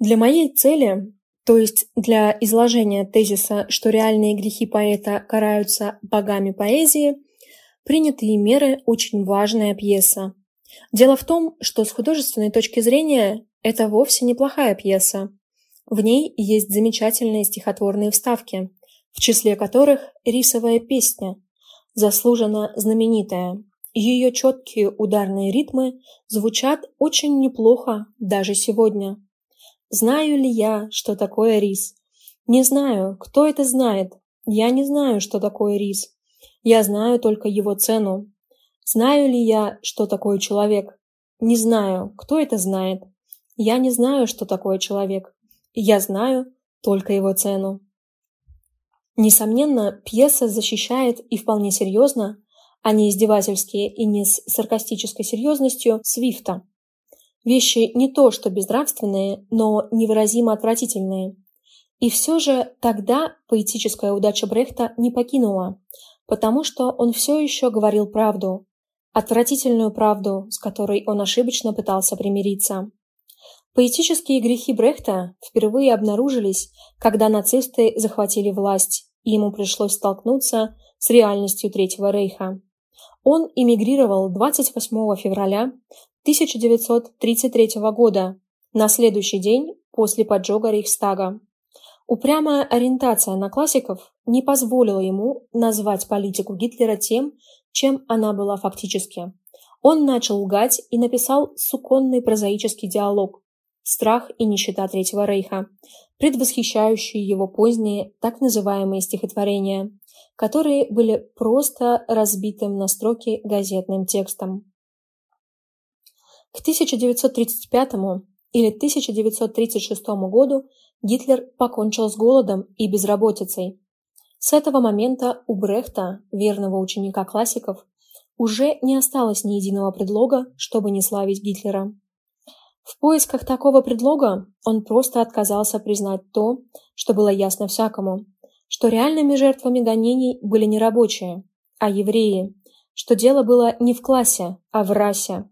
Для моей цели, то есть для изложения тезиса, что реальные грехи поэта караются богами поэзии, принятые меры очень важная пьеса. Дело в том, что с художественной точки зрения это вовсе неплохая пьеса. В ней есть замечательные стихотворные вставки, в числе которых «Рисовая песня», заслуженно знаменитая. Ее четкие ударные ритмы звучат очень неплохо даже сегодня. Знаю ли я, что такое рис? Не знаю, кто это знает. Я не знаю, что такое рис. Я знаю только его цену. Знаю ли я, что такое человек? Не знаю, кто это знает. Я не знаю, что такое человек. Я знаю только его цену. Несомненно, пьеса защищает и вполне серьезно, а не издевательски и не с саркастической серьезностью, Свифта. Вещи не то что безнравственные, но невыразимо отвратительные. И все же тогда поэтическая удача Брехта не покинула, потому что он все еще говорил правду, отвратительную правду, с которой он ошибочно пытался примириться. Поэтические грехи Брехта впервые обнаружились, когда нацисты захватили власть, и ему пришлось столкнуться с реальностью Третьего Рейха. Он эмигрировал 28 февраля 1933 года, на следующий день после поджога Рейхстага. Упрямая ориентация на классиков не позволила ему назвать политику Гитлера тем, чем она была фактически. Он начал лгать и написал суконный прозаический диалог «Страх и нищета Третьего Рейха», предвосхищающие его поздние так называемые стихотворения, которые были просто разбитым на строки газетным текстом. К 1935 или 1936 году Гитлер покончил с голодом и безработицей. С этого момента у Брехта, верного ученика классиков, уже не осталось ни единого предлога, чтобы не славить Гитлера. В поисках такого предлога он просто отказался признать то, что было ясно всякому, что реальными жертвами гонений были не рабочие, а евреи, что дело было не в классе, а в расе,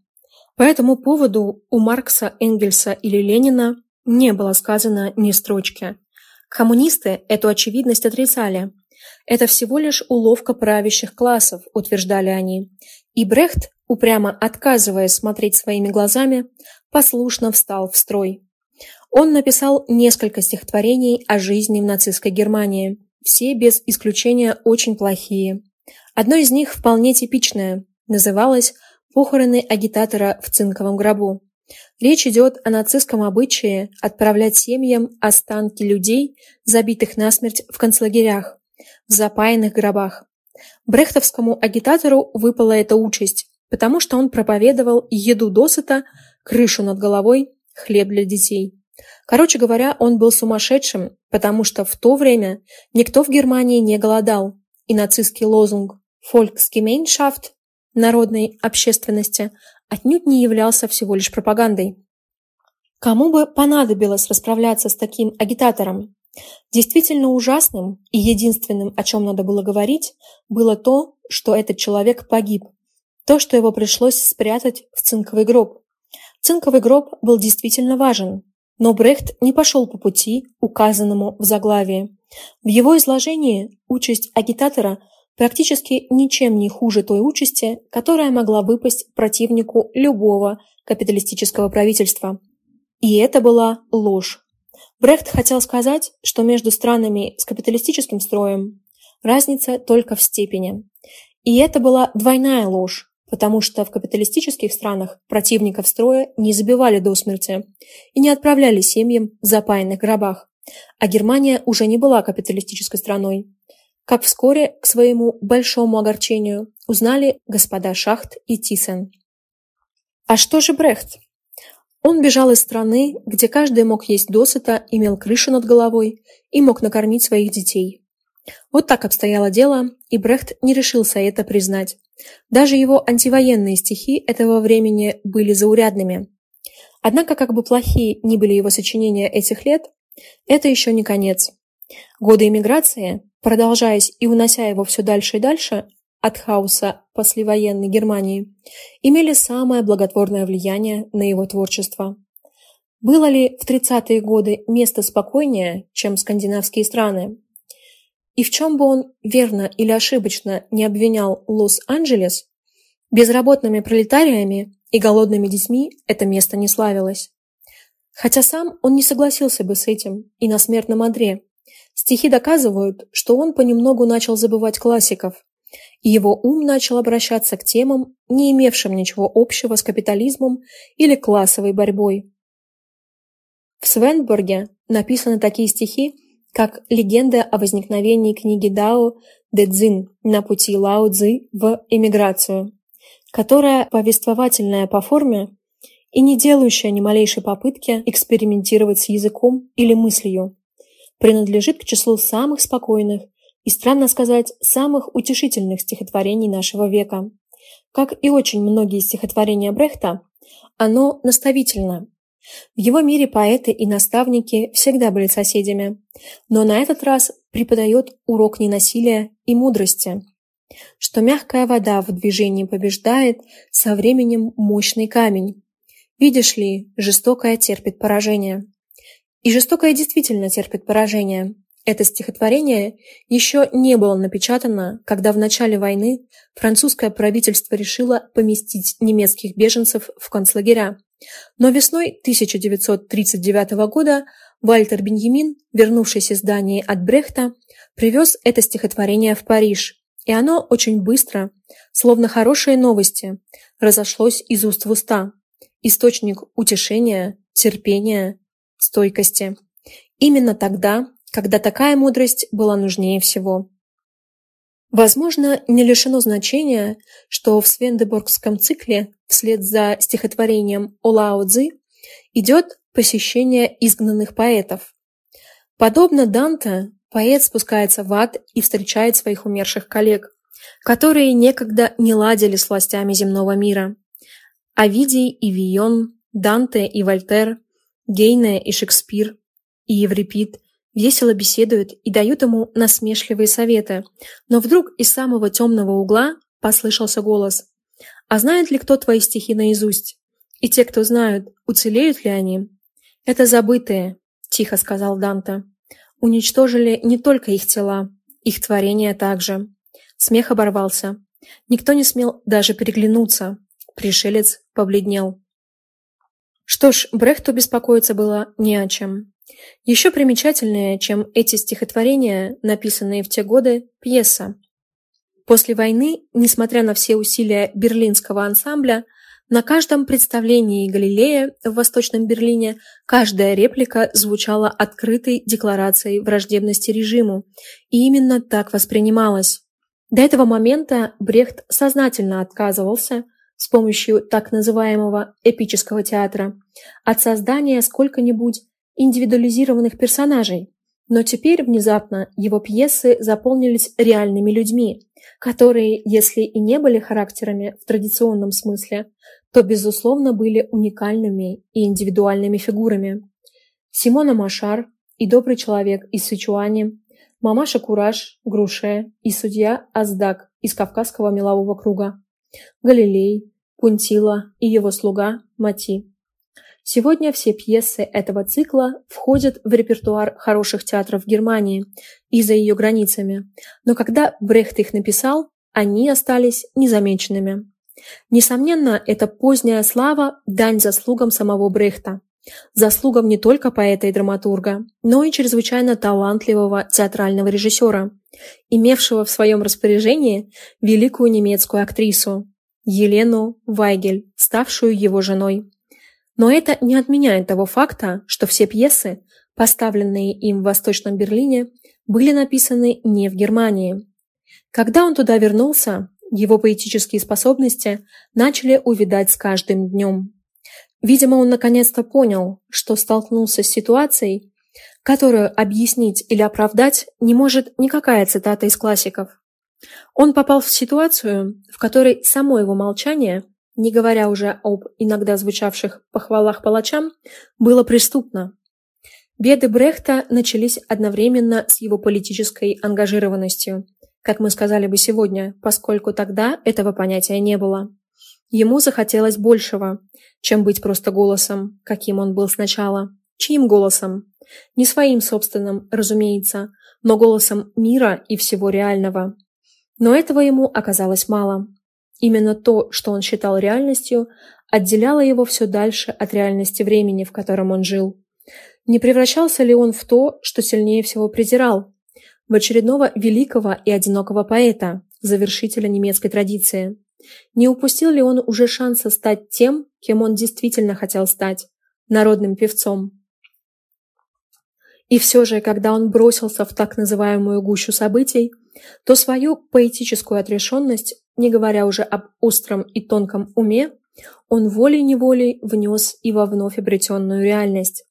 по этому поводу у Маркса, Энгельса или Ленина не было сказано ни строчки. Коммунисты эту очевидность отрицали. Это всего лишь уловка правящих классов, утверждали они. И Брехт, упрямо отказываясь смотреть своими глазами, послушно встал в строй. Он написал несколько стихотворений о жизни в нацистской Германии, все без исключения очень плохие. Одно из них вполне типичное, называлось похороны агитатора в цинковом гробу. Речь идет о нацистском обычае отправлять семьям останки людей, забитых насмерть в концлагерях, в запаянных гробах. Брехтовскому агитатору выпала эта участь, потому что он проповедовал еду досыта, крышу над головой, хлеб для детей. Короче говоря, он был сумасшедшим, потому что в то время никто в Германии не голодал, и нацистский лозунг «Volksgemeinschaft» народной общественности отнюдь не являлся всего лишь пропагандой. Кому бы понадобилось расправляться с таким агитатором? Действительно ужасным и единственным, о чем надо было говорить, было то, что этот человек погиб, то, что его пришлось спрятать в цинковый гроб. Цинковый гроб был действительно важен, но Брехт не пошел по пути, указанному в заглавии. В его изложении участь агитатора практически ничем не хуже той участи, которая могла выпасть противнику любого капиталистического правительства. И это была ложь. Брехт хотел сказать, что между странами с капиталистическим строем разница только в степени. И это была двойная ложь, потому что в капиталистических странах противников строя не забивали до смерти и не отправляли семьям в запаянных гробах, а Германия уже не была капиталистической страной, как вскоре, к своему большому огорчению, узнали господа Шахт и Тисен. А что же Брехт? Он бежал из страны, где каждый мог есть досыта, имел крышу над головой и мог накормить своих детей. Вот так обстояло дело, и Брехт не решился это признать. Даже его антивоенные стихи этого времени были заурядными. Однако, как бы плохие ни были его сочинения этих лет, это еще не конец. Годы эмиграции, продолжаясь и унося его все дальше и дальше от хаоса послевоенной Германии, имели самое благотворное влияние на его творчество. Было ли в 30-е годы место спокойнее, чем скандинавские страны? И в чем бы он верно или ошибочно не обвинял Лос-Анджелес, безработными пролетариями и голодными детьми это место не славилось. Хотя сам он не согласился бы с этим и на смертном одре. Стихи доказывают, что он понемногу начал забывать классиков, и его ум начал обращаться к темам, не имевшим ничего общего с капитализмом или классовой борьбой. В Свенбурге написаны такие стихи, как «Легенда о возникновении книги Дао Дэ Цзин на пути Лао Цзы в эмиграцию», которая повествовательная по форме и не делающая ни малейшей попытки экспериментировать с языком или мыслью, принадлежит к числу самых спокойных и, странно сказать, самых утешительных стихотворений нашего века. Как и очень многие стихотворения Брехта, оно наставительно. В его мире поэты и наставники всегда были соседями, но на этот раз преподает урок ненасилия и мудрости, что мягкая вода в движении побеждает со временем мощный камень. Видишь ли, жестокое терпит поражение. И жестокое действительно терпит поражение. Это стихотворение еще не было напечатано, когда в начале войны французское правительство решило поместить немецких беженцев в концлагеря. Но весной 1939 года Вальтер Беньямин, вернувшийся из Дании от Брехта, привез это стихотворение в Париж, и оно очень быстро, словно хорошие новости, разошлось из уст в уста. Источник утешения, терпения, стойкости. Именно тогда, когда такая мудрость была нужнее всего. Возможно, не лишено значения, что в Свендеборгском цикле вслед за стихотворением о Лао идет посещение изгнанных поэтов. Подобно Данте, Поэт спускается в ад и встречает своих умерших коллег, которые некогда не ладили с властями земного мира. Овидий и Вион, Данте и Вольтер, Гейне и Шекспир и Еврипид весело беседуют и дают ему насмешливые советы, но вдруг из самого темного угла послышался голос. «А знает ли кто твои стихи наизусть? И те, кто знают, уцелеют ли они?» «Это забытые», — тихо сказал Данте. Уничтожили не только их тела, их творения также. Смех оборвался. Никто не смел даже переглянуться. Пришелец побледнел. Что ж, Брехту беспокоиться было не о чем. Еще примечательнее, чем эти стихотворения, написанные в те годы, пьеса. После войны, несмотря на все усилия берлинского ансамбля, на каждом представлении Галилея в Восточном Берлине каждая реплика звучала открытой декларацией враждебности режиму, и именно так воспринималась. До этого момента Брехт сознательно отказывался с помощью так называемого эпического театра от создания сколько-нибудь индивидуализированных персонажей, но теперь внезапно его пьесы заполнились реальными людьми, которые, если и не были характерами в традиционном смысле, то, безусловно, были уникальными и индивидуальными фигурами. Симона Машар и добрый человек из Сычуани, мамаша Кураж, Груше и судья Аздак из Кавказского мелового круга, Галилей, Пунтила и его слуга Мати. Сегодня все пьесы этого цикла входят в репертуар хороших театров Германии и за ее границами, но когда Брехт их написал, они остались незамеченными. Несомненно, эта поздняя слава – дань заслугам самого Брехта, заслугам не только поэта и драматурга, но и чрезвычайно талантливого театрального режиссера, имевшего в своем распоряжении великую немецкую актрису Елену Вайгель, ставшую его женой. Но это не отменяет того факта, что все пьесы, поставленные им в Восточном Берлине, были написаны не в Германии. Когда он туда вернулся, его поэтические способности начали увядать с каждым днем. Видимо, он наконец-то понял, что столкнулся с ситуацией, которую объяснить или оправдать не может никакая цитата из классиков. Он попал в ситуацию, в которой само его молчание не говоря уже об иногда звучавших похвалах палачам, было преступно. Беды Брехта начались одновременно с его политической ангажированностью, как мы сказали бы сегодня, поскольку тогда этого понятия не было. Ему захотелось большего, чем быть просто голосом, каким он был сначала. Чьим голосом? Не своим собственным, разумеется, но голосом мира и всего реального. Но этого ему оказалось мало. Именно то, что он считал реальностью, отделяло его все дальше от реальности времени, в котором он жил. Не превращался ли он в то, что сильнее всего презирал? В очередного великого и одинокого поэта, завершителя немецкой традиции. Не упустил ли он уже шанса стать тем, кем он действительно хотел стать – народным певцом? И все же, когда он бросился в так называемую гущу событий, то свою поэтическую отрешенность, не говоря уже об остром и тонком уме, он волей-неволей внес и во вновь обретенную реальность.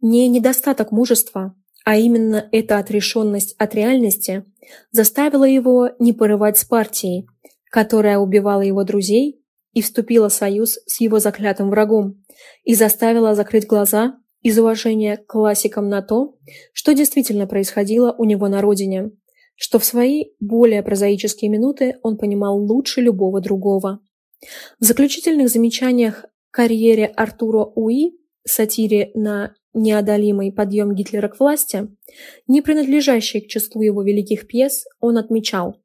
Не недостаток мужества, а именно эта отрешенность от реальности заставила его не порывать с партией, которая убивала его друзей и вступила в союз с его заклятым врагом, и заставила закрыть глаза из уважения к классикам на то, что действительно происходило у него на родине, что в свои более прозаические минуты он понимал лучше любого другого. В заключительных замечаниях карьере Артура Уи, сатире на неодолимый подъем Гитлера к власти, не принадлежащий к числу его великих пьес, он отмечал –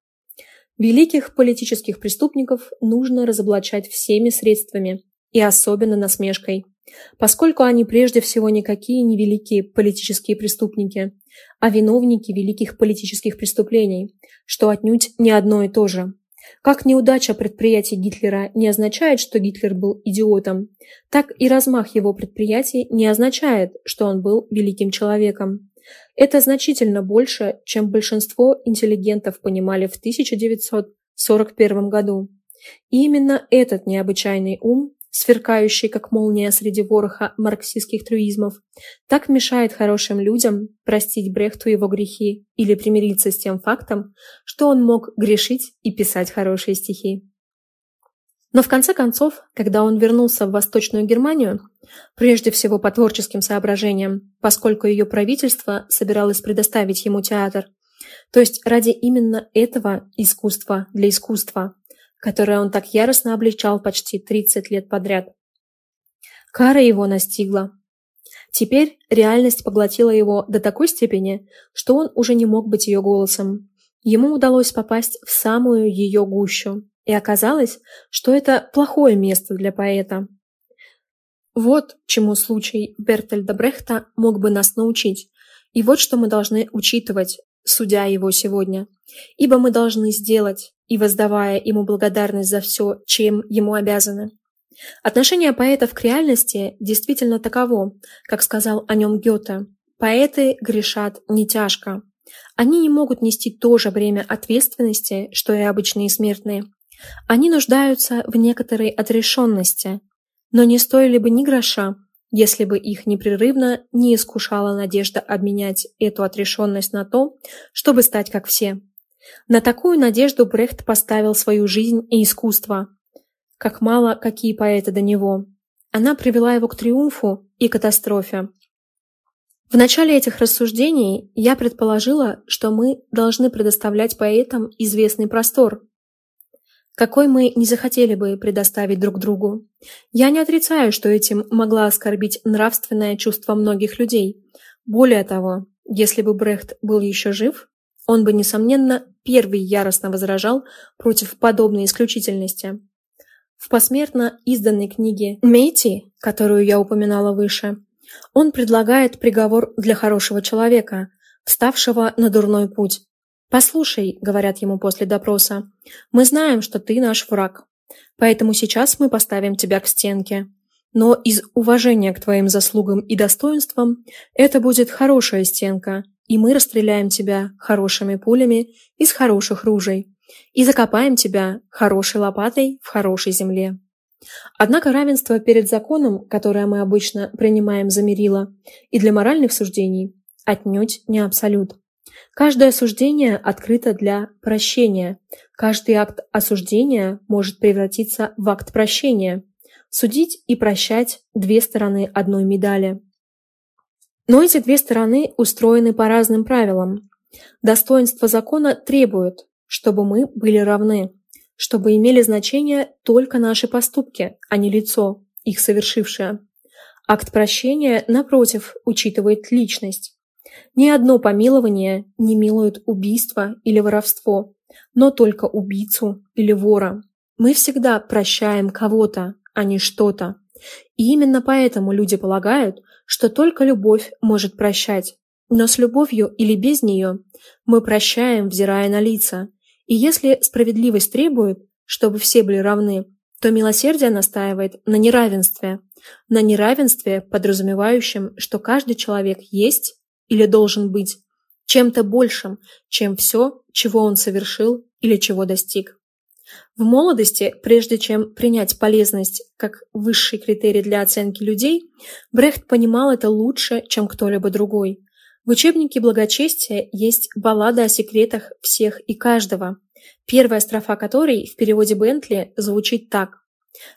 Великих политических преступников нужно разоблачать всеми средствами, и особенно насмешкой, поскольку они прежде всего никакие не великие политические преступники, а виновники великих политических преступлений, что отнюдь не одно и то же. Как неудача предприятий Гитлера не означает, что Гитлер был идиотом, так и размах его предприятий не означает, что он был великим человеком. Это значительно больше, чем большинство интеллигентов понимали в 1941 году. И именно этот необычайный ум, сверкающий как молния среди вороха марксистских трюизмов, так мешает хорошим людям простить Брехту его грехи или примириться с тем фактом, что он мог грешить и писать хорошие стихи. Но в конце концов, когда он вернулся в Восточную Германию, прежде всего по творческим соображениям, поскольку ее правительство собиралось предоставить ему театр, то есть ради именно этого искусства для искусства, которое он так яростно обличал почти 30 лет подряд. Кара его настигла. Теперь реальность поглотила его до такой степени, что он уже не мог быть ее голосом. Ему удалось попасть в самую ее гущу, и оказалось, что это плохое место для поэта. Вот чему случай Бертельда Брехта мог бы нас научить. И вот что мы должны учитывать, судя его сегодня. Ибо мы должны сделать, и воздавая ему благодарность за все, чем ему обязаны. Отношение поэтов к реальности действительно таково, как сказал о нем Гёте. Поэты грешат не тяжко. Они не могут нести то же бремя ответственности, что и обычные смертные. Они нуждаются в некоторой отрешенности, но не стоили бы ни гроша, если бы их непрерывно не искушала надежда обменять эту отрешенность на то, чтобы стать как все. На такую надежду Брехт поставил свою жизнь и искусство. Как мало какие поэты до него. Она привела его к триумфу и катастрофе. В начале этих рассуждений я предположила, что мы должны предоставлять поэтам известный простор, какой мы не захотели бы предоставить друг другу. Я не отрицаю, что этим могла оскорбить нравственное чувство многих людей. Более того, если бы Брехт был еще жив, он бы, несомненно, первый яростно возражал против подобной исключительности. В посмертно изданной книге «Мейти», которую я упоминала выше, он предлагает приговор для хорошего человека, вставшего на дурной путь, «Послушай», — говорят ему после допроса, — «мы знаем, что ты наш враг, поэтому сейчас мы поставим тебя к стенке. Но из уважения к твоим заслугам и достоинствам это будет хорошая стенка, и мы расстреляем тебя хорошими пулями из хороших ружей и закопаем тебя хорошей лопатой в хорошей земле». Однако равенство перед законом, которое мы обычно принимаем за мерило, и для моральных суждений, отнюдь не абсолют. Каждое осуждение открыто для прощения. Каждый акт осуждения может превратиться в акт прощения. Судить и прощать – две стороны одной медали. Но эти две стороны устроены по разным правилам. Достоинство закона требует, чтобы мы были равны. чтобы имели значение только наши поступки, а не лицо, их совершившее. Акт прощения, напротив, учитывает личность. Ни одно помилование не милует убийство или воровство, но только убийцу или вора. Мы всегда прощаем кого-то, а не что-то. И именно поэтому люди полагают, что только любовь может прощать. Но с любовью или без нее мы прощаем, взирая на лица. И если справедливость требует, чтобы все были равны, то милосердие настаивает на неравенстве, на неравенстве, подразумевающем, что каждый человек есть или должен быть чем-то большим, чем все, чего он совершил или чего достиг. В молодости, прежде чем принять полезность как высший критерий для оценки людей, Брехт понимал это лучше, чем кто-либо другой. В учебнике благочестия есть баллада о секретах всех и каждого, первая строфа которой в переводе Бентли звучит так.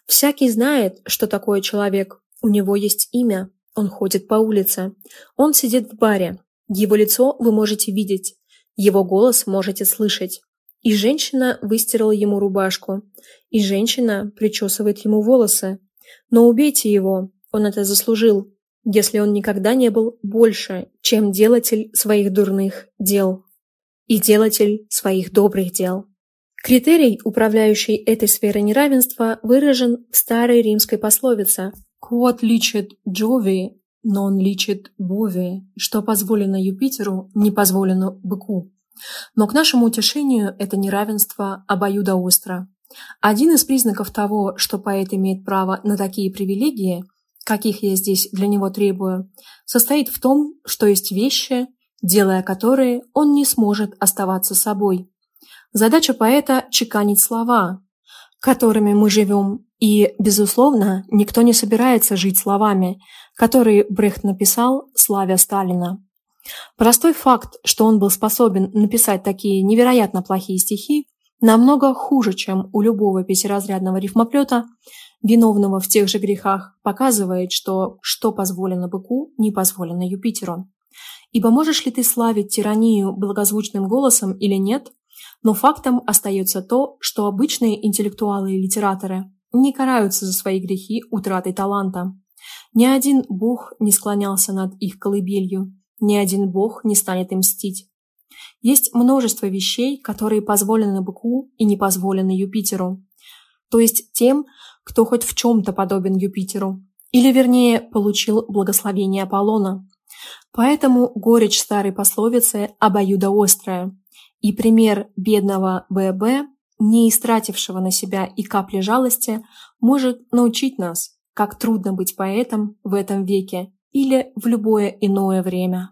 «Всякий знает, что такое человек. У него есть имя. Он ходит по улице. Он сидит в баре. Его лицо вы можете видеть. Его голос можете слышать. И женщина выстирала ему рубашку. И женщина причесывает ему волосы. Но убейте его. Он это заслужил, если он никогда не был больше, чем делатель своих дурных дел и делатель своих добрых дел. Критерий, управляющий этой сферой неравенства, выражен в старой римской пословице «Quod licet Jovi, non licet Bovi», что позволено Юпитеру, не позволено быку. Но к нашему утешению это неравенство обоюдоостро. Один из признаков того, что поэт имеет право на такие привилегии, каких я здесь для него требую, состоит в том, что есть вещи, делая которые он не сможет оставаться собой. Задача поэта – чеканить слова, которыми мы живем, и, безусловно, никто не собирается жить словами, которые Брехт написал, славя Сталина. Простой факт, что он был способен написать такие невероятно плохие стихи, намного хуже, чем у любого пятиразрядного рифмоплета, виновного в тех же грехах, показывает, что что позволено быку, не позволено Юпитеру. Ибо можешь ли ты славить тиранию благозвучным голосом или нет, но фактом остается то, что обычные интеллектуалы и литераторы не караются за свои грехи утратой таланта. Ни один бог не склонялся над их колыбелью, ни один бог не станет им мстить. Есть множество вещей, которые позволены быку и не позволены Юпитеру. То есть тем, кто хоть в чем-то подобен Юпитеру, или вернее получил благословение Аполлона. Поэтому горечь старой пословицы обоюдоострая, и пример бедного ББ, не истратившего на себя и капли жалости, может научить нас, как трудно быть поэтом в этом веке или в любое иное время.